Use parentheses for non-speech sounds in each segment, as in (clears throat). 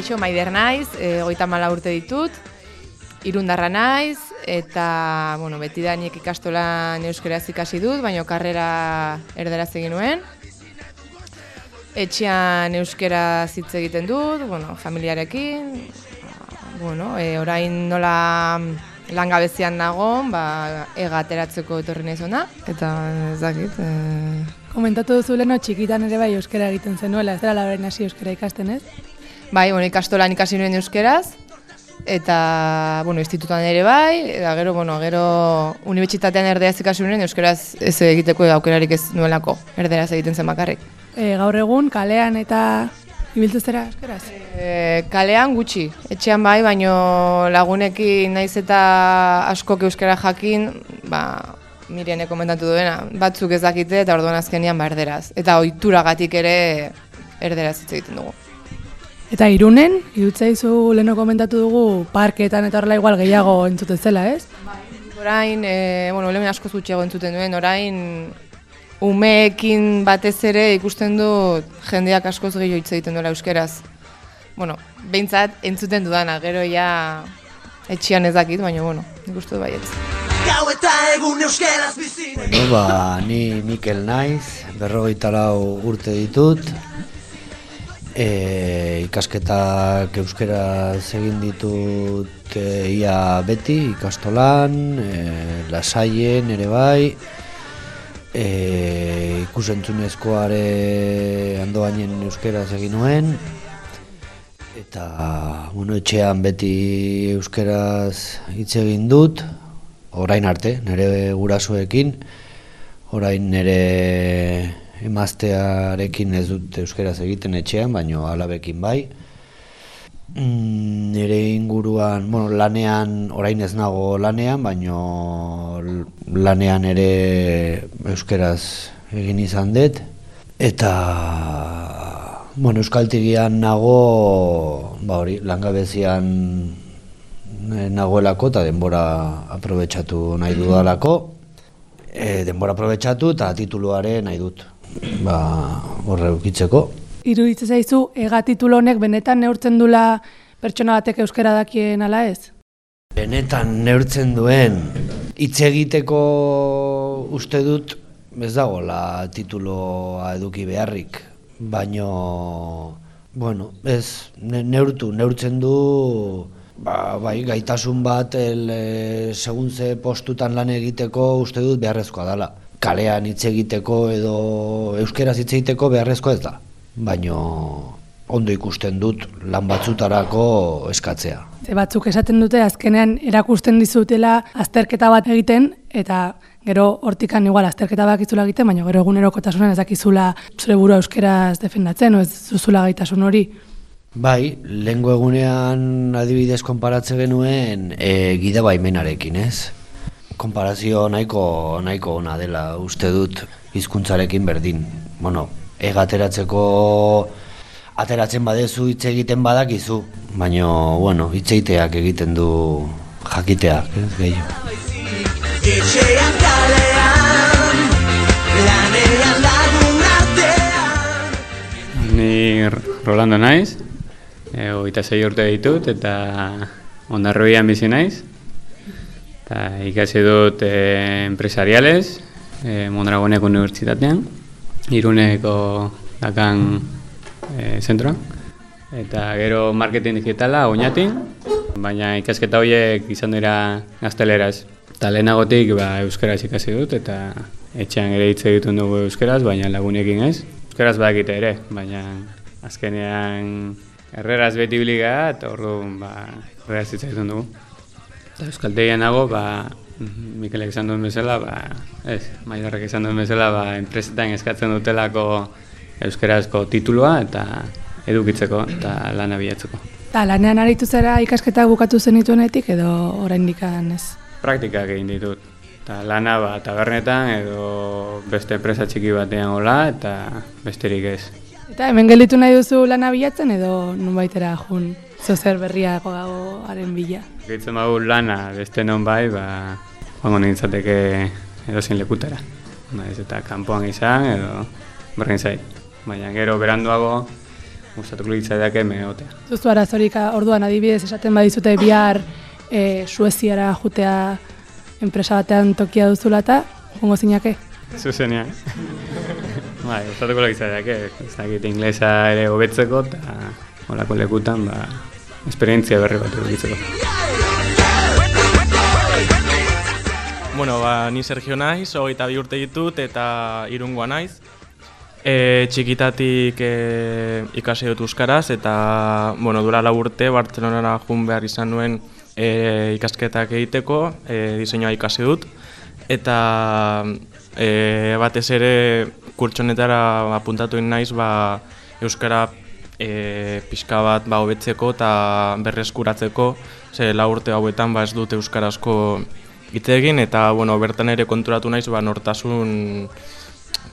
Kaixo, maider naiz, e, goita mala urte ditut, irundarra naiz, eta, bueno, beti da nik ikastolan euskeraz ikasi dut, baina karrera erderaz egin nuen. Etxean euskera hitz egiten dut, bueno, familiarekin, bueno, e, orain nola langabezian nagon, ba, ega ateratzeko etorri nahi zona, eta ez dakit. E... Komentatu duzu leno txikitan ere bai euskera egiten zenuela, ez dara labaren hasi euskera ikasten ez? Bai, bueno, ikastolan ikasi nuen euskeraz, eta, bueno, institutuan ere bai, eta gero, bueno, gero unibertsitatean erdeaz ikasi nuen euskeraz ez egiteko aukerarik ez nuelako, erderaz egiten zen bakarrik. E, gaur egun, kalean eta Ibiltu zera, eskeraz? E, kalean gutxi, etxean bai, baino lagunekin naiz eta askok euskara jakin, ba, Miriane komentatu duena, batzuk ez dakite eta orduan azkenian ba erderaz. Eta ohituragatik ere erderaz hitz egiten dugu. Eta irunen, irutza izu leno komentatu dugu, parketan eta horrela igual gehiago entzuten zela, ez? Orain, e, bueno, lehen asko zutxego entzuten duen, orain umeekin batez ere ikusten du jendeak askoz gehiago hitz egiten duela euskeraz. Bueno, behintzat entzuten dudana, gero ja etxian ez dakit, baina bueno, ikustu du baietz. Gau eta egun euskeraz Bueno, ba, ni Mikel naiz, berrogeita lau urte ditut. E, ikasketak euskeraz egin ditut e, ia beti, ikastolan, e, lasaien ere bai e, ikusentzunezkoare andoainen euskeraz egin nuen eta bueno, etxean beti euskeraz hitz egin dut orain arte, nire gurasoekin orain nire emaztearekin ez dut euskeraz egiten etxean, baino alabekin bai Mm, nire inguruan, bueno, lanean, orain ez nago lanean, baino lanean ere euskeraz egin izan dut. Eta, bueno, euskaltigian nago, ba hori, langabezian nagoelako eta denbora aprobetsatu nahi dudalako. E, denbora aprobetsatu eta tituluare nahi dut, ba, horre ukitzeko iruditzen zaizu ega titulo honek benetan neurtzen dula pertsona batek euskara dakien ala ez? Benetan neurtzen duen hitz egiteko uste dut ez dagoela tituloa eduki beharrik, baino bueno, ez neurtu, neurtzen du ba, bai, gaitasun bat el, e, segun ze postutan lan egiteko uste dut beharrezkoa dela. Kalean hitz egiteko edo euskeraz hitz egiteko beharrezkoa ez da baino ondo ikusten dut lan batzutarako eskatzea. Ze batzuk esaten dute azkenean erakusten dizutela azterketa bat egiten eta gero hortikan igual azterketa bat izula egiten, baina gero egunerokotasunan ez dakizula zure burua euskeraz defendatzen, o ez zuzula gaitasun hori. Bai, lehenko egunean adibidez konparatze genuen e, gida baimenarekin, ez? Konparazio nahiko, nahiko ona dela uste dut hizkuntzarekin berdin. Bueno, egateratzeko ateratzen badezu hitz egiten badakizu, baina, bueno, hitz egiten du jakiteak, ez gehiago. Ni Rolando naiz, e, oita zei urte ditut eta ondarroian bizi naiz. Eta ikasi dut e, empresariales, e, Mondragoneko unibertsitatean iruneko dakan e, zentroa. Eta gero marketing digitala oinatin, baina ikasketa horiek izan dira gazteleraz. Eta lehenagotik ba, euskaraz ikasi dut eta etxean ere hitz egiten dugu euskaraz, baina lagunekin ez. Euskaraz badakite ere, baina azkenean erreraz beti biliga eta orduan ba, erreraz hitz egiten dugu. Eta euskaltegian nago, ba, Mikelek esan duen bezala, ba, ez, maidarrak esan duen bezala, ba, enpresetan eskatzen dutelako euskerazko tituloa eta edukitzeko eta lan abiatzeko. Eta lanean aritu zera ikasketak bukatu zenituenetik edo orain dikan ez? Praktikak egin ditut. Eta lana ba, tabernetan edo beste enpresa txiki batean hola eta besterik ez. Eta hemen gelditu nahi duzu lan abiatzen edo nun baitera jun zozer berriago dago haren bila? Gaitzen bagu lana beste non bai, ba, joango nintzateke edo zein lekutera. Ba, ez eta kanpoan izan edo berrein zait. Baina gero beranduago gustatuko litzaidak eme egotea. Zuzu arazorik ah, orduan adibidez esaten badizute bihar e, Sueziara jutea enpresa batean tokia duzula eta jongo zinake? Zuzenean. (laughs) bai, gustatuko litzaidak, ez dakit inglesa ere hobetzeko eta holako lekutan, ba, esperientzia berri bat edukitzeko. Bueno, ba, ni Sergio naiz, hogeita bi urte ditut eta irungoa naiz. E, txikitatik e, ikasi dut euskaraz eta bueno, dura lau urte Bartzelonara jun behar izan nuen e, ikasketak egiteko, e, diseinua ikasi dut. Eta e, batez ere kurtsonetara apuntatu naiz ba, euskara e, pixka bat ba, hobetzeko eta berreskuratzeko, ze lau urte hauetan ba, ez dut euskarazko hitz egin eta bueno, bertan ere konturatu naiz ba, nortasun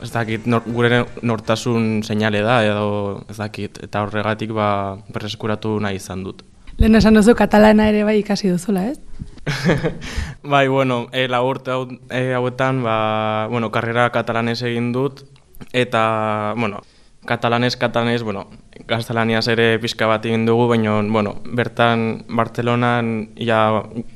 ez dakit, nor, gure nortasun seinale da edo ez dakit, eta horregatik ba, berreskuratu nahi izan dut. Lehen esan duzu katalana ere bai ikasi duzula, ez? (laughs) bai, bueno, e, la urte hau, e, hauetan, ba, bueno, karrera katalanez egin dut, eta, bueno, katalanez, katalanez, bueno, gaztelaniaz ere pixka bat egin dugu, baina, bueno, bertan, Bartzelonan, ja,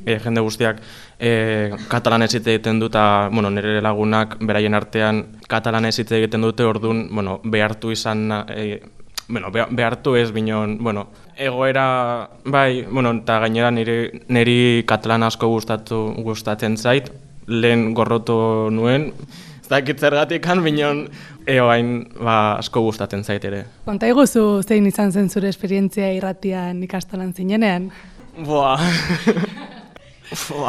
e, jende guztiak, e, katalanez hitz egiten dut, eta, bueno, nire lagunak, beraien artean, katalanez hitz egiten dute, orduan, bueno, behartu izan, e, bueno, behartu ez, binon, bueno, egoera, bai, bueno, eta gainera niri, niri katalan asko gustatu, gustatzen zait, lehen gorroto nuen, dakit zergatik kan, binon, eo hain, ba, asko gustatzen zait ere. Konta iguzu zein izan zen zure esperientzia irratian ikastolan zinenean? Boa,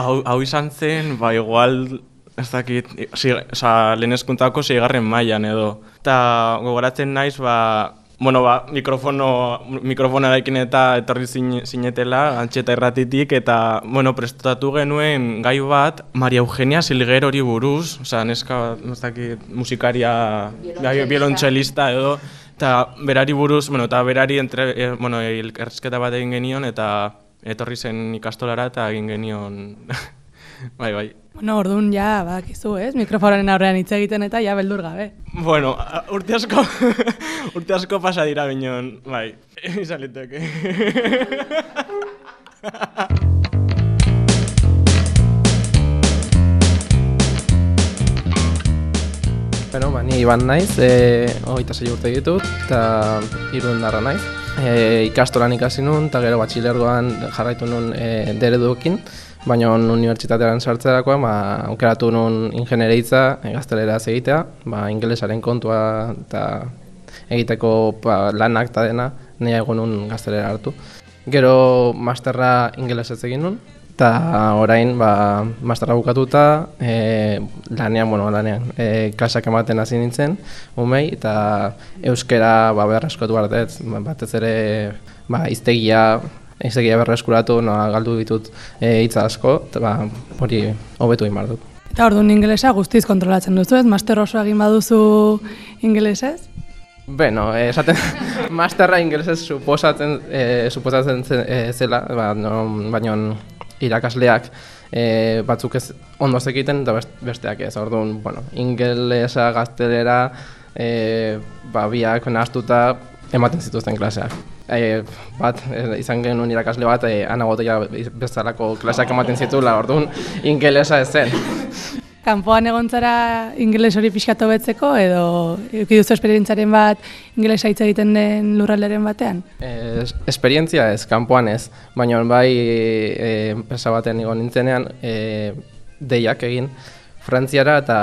hau, hau izan zen, ba, igual, ez dakit, si, oza, lehen eskuntako zigarren mailan edo. Eta gogoratzen naiz, ba, bueno, ba, mikrofono, mikrofonarekin eta etorri zinetela, antxeta erratitik, eta, bueno, prestatu genuen gai bat, Maria Eugenia Silger hori buruz, oza, neska, dakit, musikaria, biolontxelista edo, eta berari buruz, bueno, eta berari entre, e, bueno, elkarrezketa bat egin genion, eta etorri zen ikastolara eta egin genion, bai, bai. Bueno, orduan ja, badakizu, ez? Mikrofonoren aurrean hitz egiten eta ja beldur gabe. Bueno, urte asko, (laughs) urte asko pasa dira bineon, bai, (laughs) izan liteke. (laughs) Bueno, ba, ni iban naiz, e, hogeita zei urte ditut, eta iruden darra naiz. E, ikastolan ikasi nun, eta gero batxilergoan jarraitu nun e, dereduekin, baina unibertsitatearen sartzerakoan ba, aukeratu nun ingenieritza e, gaztelera egitea, ba, ingelesaren kontua eta egiteko ba, lanak eta dena, nahi egon nun gaztelera hartu. Gero masterra ingelesez egin nun, eta orain ba, masterra bukatuta e, lanean, bueno, lanean, e, klasak ematen hasi nintzen, umei, eta euskera ba, behar eskotu ba, batez ere ba, iztegia, iztegia behar eskuratu, no, galdu ditut e, hitza asko, eta ba, hori hobetu egin dut. Eta orduan ingelesa guztiz kontrolatzen duzu, ez? Master oso egin baduzu ingelesez? Beno, eh, esaten (laughs) masterra ingelesez suposatzen, eh, suposatzen zela, ba, no, baina irakasleak e, batzuk ez ondo zekiten eta besteak ez. Orduan, bueno, ingelesa, gaztelera, e, ba, biak nahaztuta ematen zituzten klaseak. E, bat, e, izan genuen irakasle bat, e, anagotea bezalako klaseak ematen zitula, orduan, ingelesa ez zen. Kanpoan egon zara ingeles hori pixkatu betzeko edo eukiduzu esperientzaren bat ingelesa hitz egiten den lurralderen batean? Es, esperientzia ez, kanpoan ez, baina bai e, enpresa batean egon nintzenean e, deiak egin frantziara eta,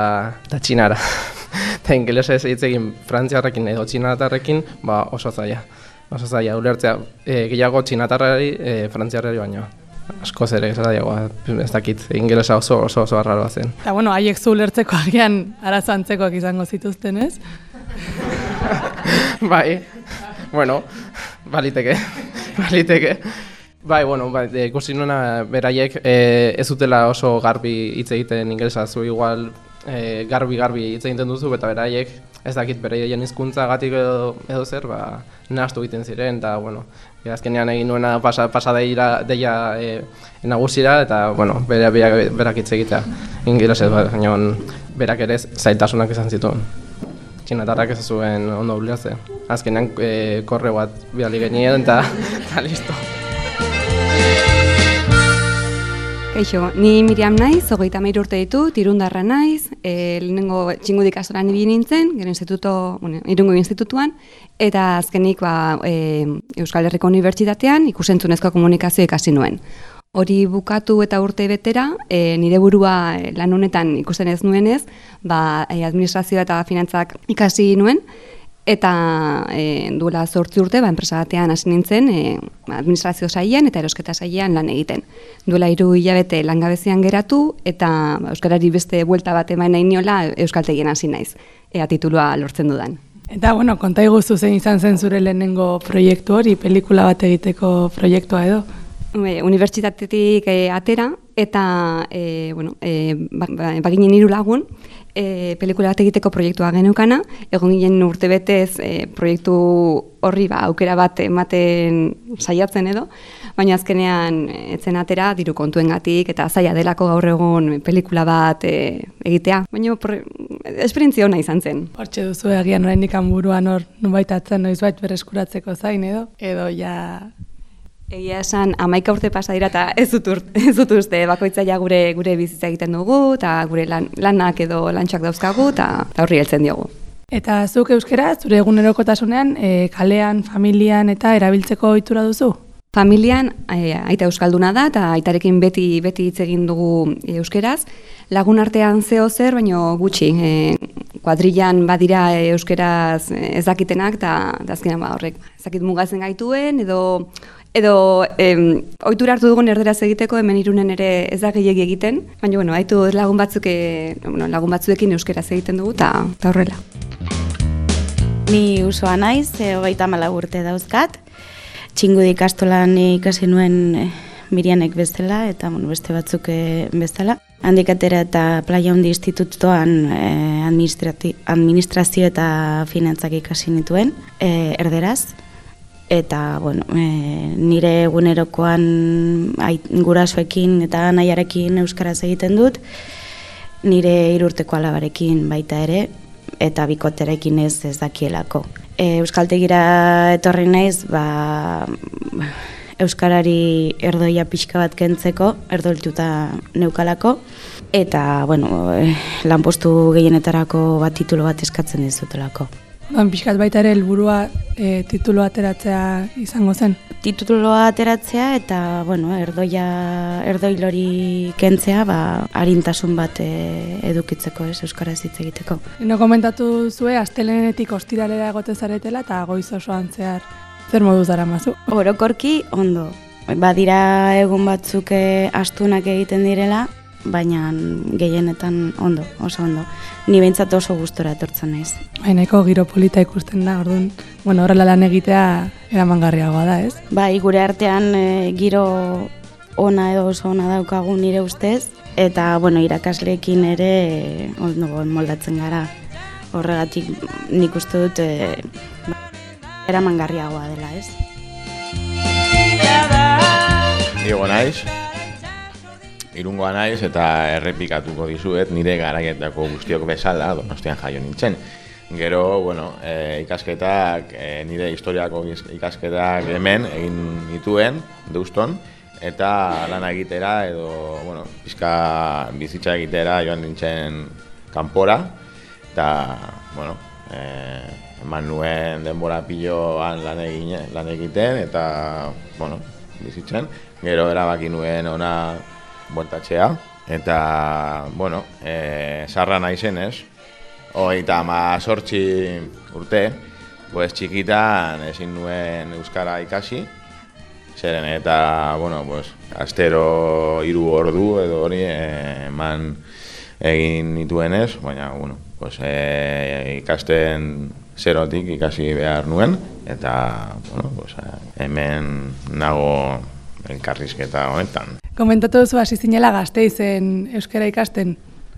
eta txinara. (laughs) eta ingelesa ez hitz egin frantziarrekin edo txinatarrekin ba oso zaila. Oso zaila, ulertzea e, gehiago txinatarrari e, frantziarrari baino asko zere, ez da ez dakit, ingelesa oso oso oso arraroa zen. Eta bueno, haiek zu lertzeko agian arazo antzekoak izango zituzten, ez? (laughs) bai, bueno, baliteke, baliteke. Bai, bueno, bai, ikusi nuena beraiek e, ez utela oso garbi hitz egiten ingelesa, zu igual e, garbi garbi hitz egiten duzu eta beraiek ez dakit beraien hizkuntza gatik edo, edo zer, ba, nahastu egiten ziren, eta, bueno, e, azkenean egin nuena pasa, pasa deira, deia e, nagusira, eta, bueno, bera, bera, berak hitz egitea, ingelesez, ba, baina berak ere zailtasunak izan zituen. txinatarrak ez zuen ondo ulertzen. Azkenean e, korre bat bihali genien eta (laughs) listo. Kaixo, ni Miriam naiz, hogeita mairu urte ditut, irundarra naiz, e, lehenengo txingudik azoran ibili nintzen, gero instituto, bueno, irungo institutuan, eta azkenik ba, e, Euskal Herriko Unibertsitatean ikusentzunezko komunikazio ikasi nuen. Hori bukatu eta urte betera, e, nire burua lan honetan ikusten ez nuenez, ba, administrazioa eta finantzak ikasi nuen, Eta e, duela zortzi urte, ba, enpresa batean hasi nintzen, e, administrazio sailean eta erosketa sailean lan egiten. Duela hiru hilabete langabezian geratu, eta ba, Euskarari beste buelta bat eman nahi niola Euskaltegien hasi naiz, ea titulua lortzen dudan. Eta, bueno, konta iguzu zein izan zen zure lehenengo proiektu hori, pelikula bat egiteko proiektua edo? E, unibertsitatetik e, atera, eta, e, bueno, e, ba, ba, baginen hiru lagun, e, pelikula bat egiteko proiektua geneukana, egon ginen urte betez e, proiektu horri ba, aukera bat ematen saiatzen edo, baina azkenean etzen atera diru kontuengatik eta zaila delako gaur egun pelikula bat e, egitea. Baina esperientzia hona izan zen. Hortxe duzu egian oraindik buruan hor nubaitatzen noizbait bereskuratzeko zain edo? Edo ja Egia esan, amaika urte pasa dira eta ez dut, ez dut uste bakoitza ja gure gure bizitza egiten dugu eta gure lan, lanak edo lantxak dauzkagu eta horri heltzen diogu. Eta zuk euskera, zure egunerokotasunean, e, kalean, familian eta erabiltzeko ohitura duzu? Familian e, aita euskalduna da eta aitarekin beti beti hitz egin dugu euskeraz. Lagun artean zeo zer, baino gutxi. E, kuadrillan badira euskeraz ez dakitenak eta azkenan ba horrek ezakit mugatzen gaituen edo edo em, ohitura hartu dugun erderaz egiteko hemen irunen ere ez da gehiegi egiten, baina bueno, haitu lagun batzuk e, bueno, lagun batzuekin euskeraz egiten dugu eta horrela. Ni usoa naiz, e, hogeita mala urte dauzkat, txingudi ikastolan ikasi nuen e, Mirianek bezala eta bueno, beste batzuk e, bezala. Handik atera eta Playa Hundi Institutoan e, administrazio eta finantzak ikasi nituen, e, erderaz, eta bueno, e, nire egunerokoan gurasoekin eta nahiarekin euskaraz egiten dut, nire irurteko alabarekin baita ere, eta bikoterekin ez ez dakielako. E, Euskaltegira etorri naiz, ba, Euskarari erdoia pixka bat kentzeko, erdoltuta neukalako, eta, bueno, e, lanpostu gehienetarako bat titulo bat eskatzen dizutelako. Ban pixkat baita ere helburua e, titulo ateratzea izango zen. Tituloa ateratzea eta bueno, erdoia erdoi lori kentzea, ba arintasun bat e, edukitzeko, ez euskaraz hitz egiteko. No komentatu zue astelenetik ostiralera egote zaretela eta goiz osoan zehar zer modu zara mazu? Orokorki ondo. Badira egun batzuk e, astunak egiten direla, baina gehienetan ondo, oso ondo. Ni behintzat oso gustora etortzen naiz. Baineko giro polita ikusten da, orduan, bueno, horrela lan egitea eramangarriagoa da, ez? Bai, gure artean e, giro ona edo oso ona daukagu nire ustez, eta, bueno, irakasleekin ere e, ondo moldatzen gara. Horregatik nik uste dut e, eramangarriagoa dela, ez? Diego naiz, irungoa naiz eta errepikatuko dizuet nire garaietako guztiok bezala donostian jaio nintzen. Gero, bueno, e, ikasketak, e, nire historiako ikasketak hemen egin dituen, deuston, eta lan egitera edo, bueno, pizka bizitza egitera joan nintzen kanpora, eta, bueno, e, eman nuen denbora piloan lan, egin, lan egiten, eta, bueno, bizitzen. Gero erabaki nuen ona bueltatzea. Eta, bueno, e, sarra naizen ez. Oita ma sortzi urte, pues txikitan ezin nuen Euskara ikasi. Zeren eta, bueno, pues, astero hiru ordu edo hori eman egin nituen ez. Baina, bueno, pues, e, ikasten zerotik ikasi behar nuen. Eta, bueno, pues, hemen nago elkarrizketa honetan. Komentatu duzu hasi zinela gazteizen euskara ikasten?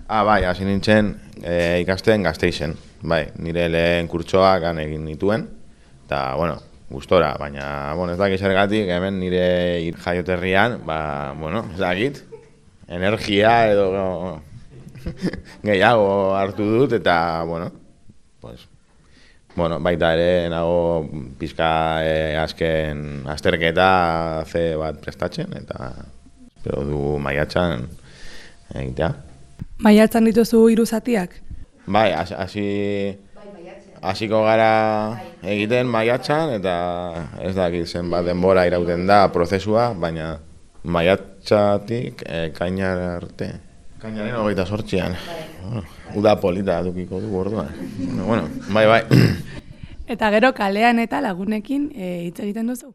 Ah, bai, hasi nintzen e, ikasten gazteizen. Bai, nire lehen kurtsoak gan egin nituen. Eta, bueno, gustora, baina, bueno, ez dakit zergatik, hemen nire jaioterrian, ba, bueno, ez dakit, energia edo (laughs) gehiago hartu dut, eta, bueno, pues, Bueno, baita ere, nago pizka e, azken azterketa ze bat prestatzen, eta espero du maiatxan egitea. Maiatzan dituzu hiru zatiak? Bai, hasi- hasi hasiko gara egiten maiatxan eta ez dakit zenbat denbora irauten da prozesua, baina maiatxatik e, kainar arte. Kainaren hogeita sortzian. Bueno, uda polita dukiko du orduan. Bueno, bueno, bai, bai. (clears throat) Eta gero kalean eta lagunekin e, hitz egiten duzu?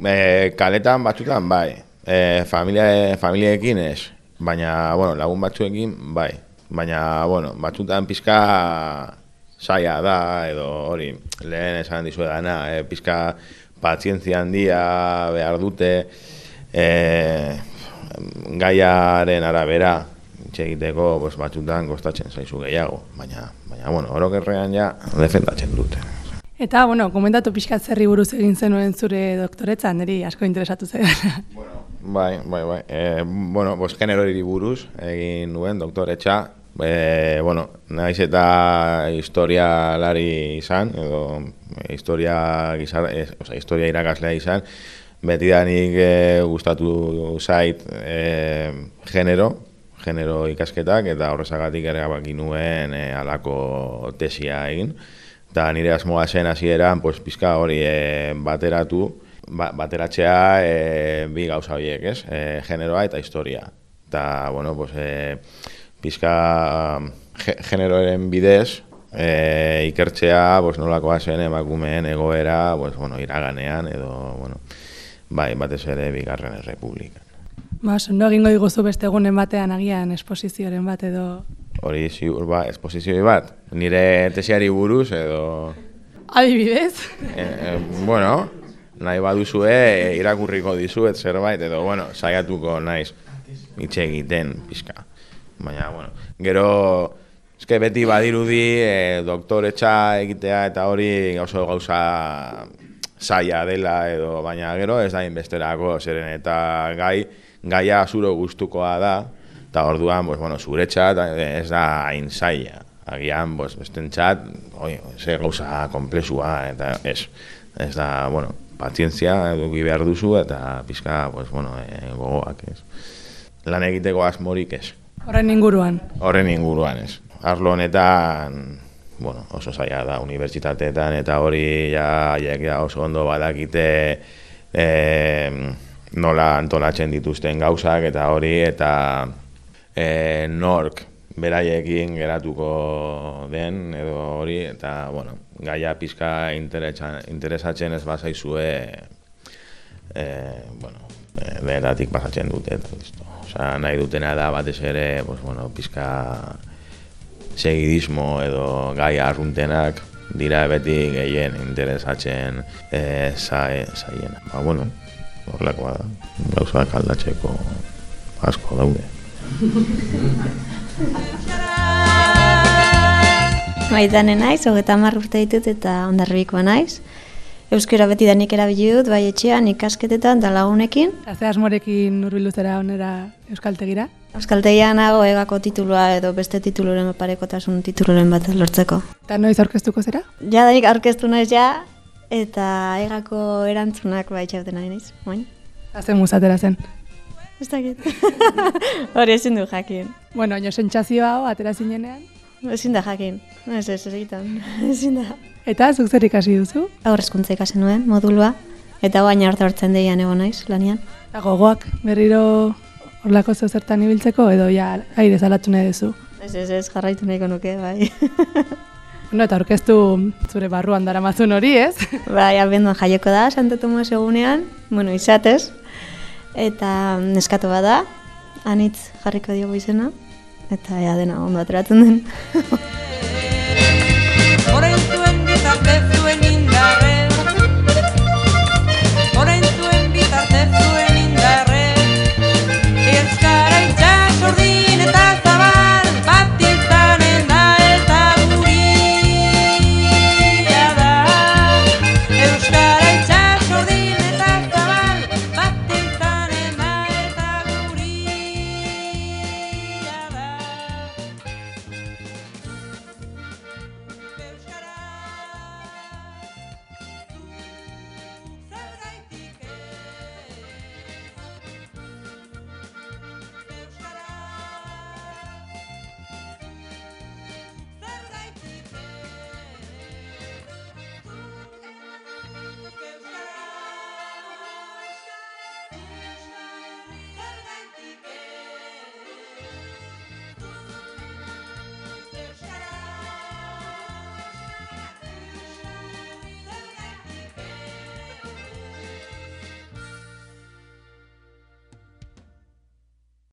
E, kaletan batzutan bai, e, familia, familiekin ez, baina bueno, lagun batzuekin bai, baina bueno, batzutan pizka saia da edo hori lehen esan dizuedana, e, pizka pazientzia handia behar dute e, gaiaren arabera hitz egiteko pues, batzutan kostatzen zaizu gehiago, baina, baina bueno, orokerrean ja defendatzen dute. Eta, bueno, komentatu pixkat zerri buruz egin zenuen zure doktoretza, niri asko interesatu zaidan. Bai, bai, bai. E, bueno, bos, generori buruz egin nuen doktoretxa. E, bueno, naiz eta historialari izan, edo historia, gizar, ez, oza, historia irakaslea izan, betidanik e, gustatu zait e, genero, genero ikasketak, eta horrezagatik ere nuen e, alako tesia egin. Eta nire asmoa zen hasieran, pues, pizka hori e, bateratu, ba, bateratzea e, bi gauza horiek, ez? E, generoa eta historia. Eta, bueno, pues, e, pizka ge, generoaren bidez, e, ikertzea, pues, nolakoa zen emakumeen egoera, pues, bueno, iraganean, edo, bueno, bai, batez ere bigarren errepublikan. Ba, sondo egingo diguzu beste egunen batean agian esposizioaren bat edo... Hori ziur, ba, esposizioi bat, nire tesiari buruz, edo... Adibidez? E, e, bueno, nahi baduzue irakurriko dizuet zerbait, edo, bueno, saiatuko naiz hitz egiten pizka. Baina, bueno, gero, eske beti badirudi e, doktoretxa egitea eta hori oso gauza zaila dela edo, baina gero ez da inbesterako, zeren eta gai, gaia zuro gustukoa da, eta orduan, pues, bueno, zuretxat ez da hain zaila. Agian, pues, bestentzat, oi, ze gauza komplexua, eta ez, ez da, bueno, pazientzia eduki behar duzu, eta pizka, pues, bueno, e, gogoak, ez. Lan egiteko asmorik ez. Horren inguruan. Horren inguruan ez. Arlo honetan, bueno, oso zaila da unibertsitateetan, eta hori ja, ja oso ondo badakite e, nola antolatzen dituzten gauzak, eta hori, eta e, nork beraiekin geratuko den edo hori eta bueno, gaia pizka interesatzen ez bazaizue e, bueno, e, beheratik pasatzen dute eta listo. Osea, nahi dutena da batez ere, pues, bueno, pizka segidismo edo gaia arruntenak dira beti gehien interesatzen e, zaiena. Ba, bueno, horrelakoa da. Gauzak aldatzeko asko daude. Maitane naiz, hogeta hamar urte ditut eta ondarribikoa naiz. Euskara beti danik erabili dut, bai etxean, ikasketetan eta lagunekin. Azte asmorekin urbildu zera onera Euskaltegira? Euskaltegian nago egako titulua edo beste tituluren parekotasun tituluren bat lortzeko. Eta noiz aurkeztuko zera? Ja, danik aurkeztu naiz ja, eta egako erantzunak bai txauten nahi naiz, moin. Azte muzatera zen. Ez dakit. (laughs) Hori ezin du jakin. Bueno, oino sentsazio hau atera zinenean? Ezin da jakin. Ez, ez, ez egiten. (laughs) Ezin da. Eta zuk zer ikasi duzu? Aurrezkuntza ikasi nuen, modulua. Eta baina arte hartzen deian egon naiz, lanian. Eta gogoak berriro horlako zeu zertan ibiltzeko edo ja aire zalatu nahi duzu? Ez, ez, ez, jarraitu nahiko nuke, bai. (laughs) bueno, eta orkestu zure barruan daramazun hori, ez? (laughs) bai, abenduan jaioko da, Santo Tomas egunean, bueno, izatez. Eta neskatu bada, anitz jarriko diogu izena, eta ea dena ondo ateratzen den. (laughs)